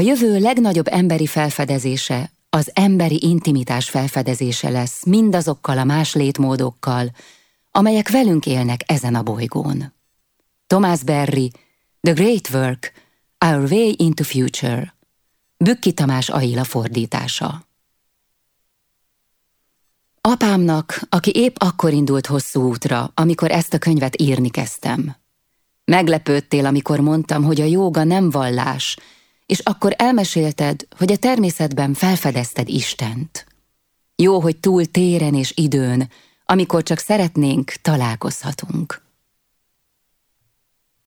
A jövő legnagyobb emberi felfedezése az emberi intimitás felfedezése lesz mindazokkal a más létmódokkal, amelyek velünk élnek ezen a bolygón. Thomas Berry, The Great Work, Our Way into Future, Bükki Tamás Aila fordítása. Apámnak, aki épp akkor indult hosszú útra, amikor ezt a könyvet írni kezdtem. Meglepődtél, amikor mondtam, hogy a jóga nem vallás, és akkor elmesélted, hogy a természetben felfedezted Istent. Jó, hogy túl téren és időn, amikor csak szeretnénk, találkozhatunk.